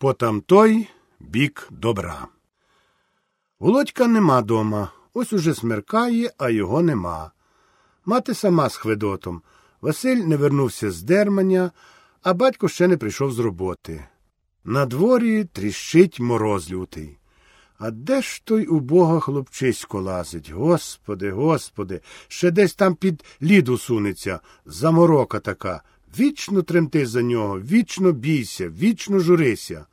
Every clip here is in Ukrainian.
по тамтой бік добра. Володька нема дома. Ось уже смеркає, а його нема. Мати сама з Хведотом. Василь не вернувся з дермання, а батько ще не прийшов з роботи. На дворі тріщить мороз лютий. А де ж той убога хлопчисько лазить? Господи, господи, ще десь там під ліду сунеться, заморока така. Вічно тремти за нього, вічно бійся, вічно журися.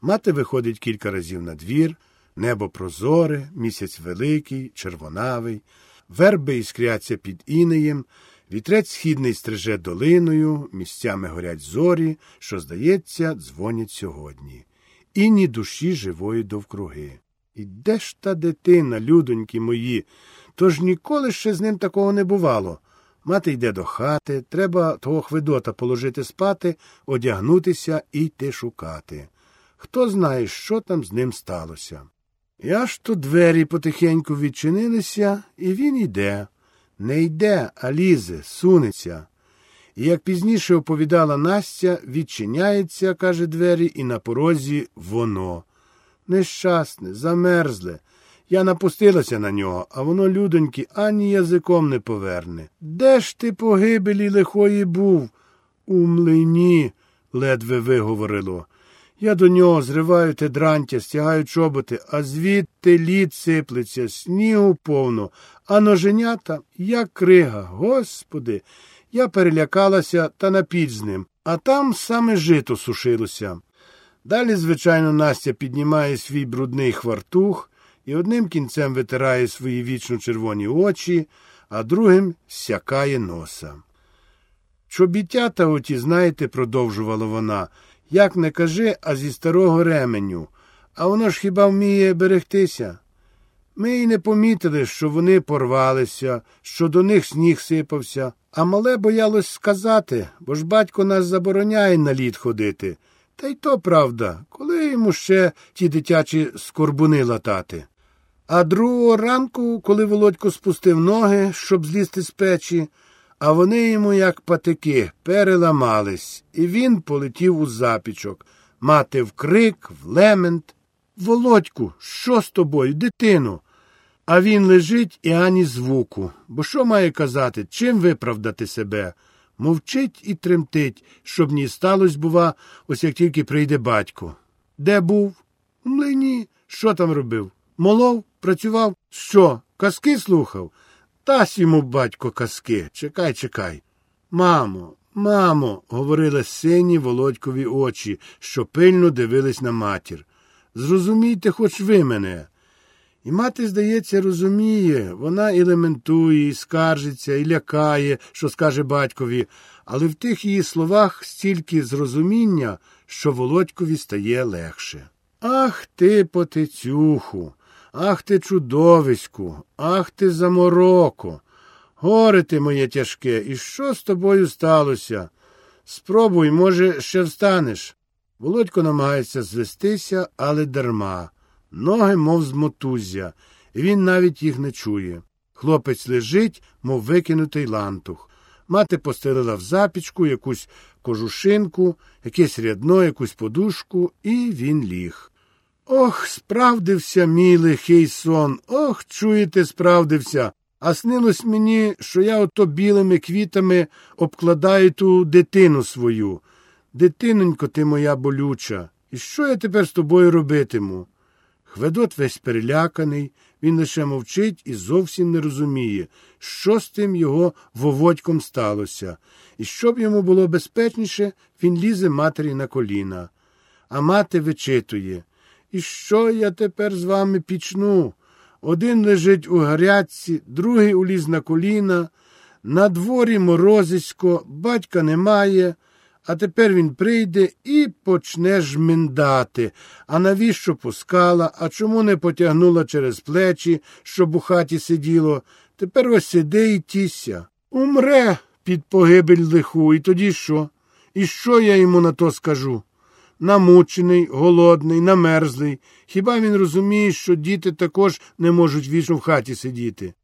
Мати виходить кілька разів на двір, небо прозоре, місяць великий, червонавий, верби іскряться під інеєм, вітрець східний стриже долиною, місцями горять зорі, що, здається, дзвонять сьогодні. І ні душі живої довкруги. І де ж та дитина, людоньки мої? Тож ніколи ще з ним такого не бувало. Мати йде до хати, треба того хвидота положити спати, одягнутися і йти шукати. Хто знає, що там з ним сталося. І аж то двері потихеньку відчинилися, і він йде. Не йде, а лізе, сунеться. І, як пізніше оповідала Настя, відчиняється, каже двері, і на порозі воно. Нещасне, замерзле. Я напустилася на нього, а воно, людоньки, ані язиком не поверне. Де ж ти погибелі лихої був? У млині, ледве виговорило. Я до нього зриваю те дрантя, стягаю чоботи, а звідти лід сиплеться, снігу повно, а ноженята, як крига. Господи, я перелякалася та напіть з ним, а там саме жито сушилося. Далі, звичайно, Настя піднімає свій брудний хвартух і одним кінцем витирає свої вічно червоні очі, а другим сякає носа. Чобітята оті, знаєте, продовжувала вона, як не кажи, а зі старого ременю. А воно ж хіба вміє берегтися? Ми й не помітили, що вони порвалися, що до них сніг сипався, а мале боялось сказати, бо ж батько нас забороняє на лід ходити. Та й то правда, коли йому ще ті дитячі скорбуни латати. А другого ранку, коли Володько спустив ноги, щоб злізти з печі, а вони йому, як патики, переламались, і він полетів у запічок. Мати в крик, в лемент. Володьку, що з тобою, дитину? А він лежить і ані звуку. Бо що має казати, чим виправдати себе? Мовчить і тремтить, щоб ні сталося, бува, ось як тільки прийде батько. Де був? У млині. Що там робив? Молов, працював? Що? Казки слухав? Тась йому батько казки. Чекай, чекай. Мамо, мамо, говорили сині володькові очі, що пильно дивились на матір. Зрозумійте, хоч ви мене. І мати, здається, розуміє, вона і лементує, і скаржиться, і лякає, що скаже батькові, але в тих її словах стільки зрозуміння, що володькові стає легше. Ах ти, потицюху, ах ти, чудовиську, ах ти замороко. Горе ти моє тяжке, і що з тобою сталося? Спробуй, може, ще встанеш. Володько намагається звестися, але дарма. Ноги, мов з мотуззя, і він навіть їх не чує. Хлопець лежить, мов викинутий лантух. Мати постелила в запічку якусь кожушинку, якесь рядно, якусь подушку, і він ліг. Ох, справдився, мій лихий сон. Ох, чуєте, справдився. А снилось мені, що я ото білими квітами обкладаю ту дитину свою. Дитинонько, ти моя болюча. І що я тепер з тобою робитиму? Хведот весь переляканий, він лише мовчить і зовсім не розуміє, що з тим його воводьком сталося, і щоб йому було безпечніше, він лізе матері на коліна. А мати вичитує І що я тепер з вами пічну? Один лежить у гарячці, другий уліз на коліна, на дворі морозисько, батька немає. А тепер він прийде і почне жминдати. А навіщо пускала, а чому не потягнула через плечі, щоб у хаті сиділо? Тепер ось сиди і тісся. Умре під погибель лиху, і тоді що? І що я йому на то скажу? Намучений, голодний, намерзлий. Хіба він розуміє, що діти також не можуть вічно в хаті сидіти?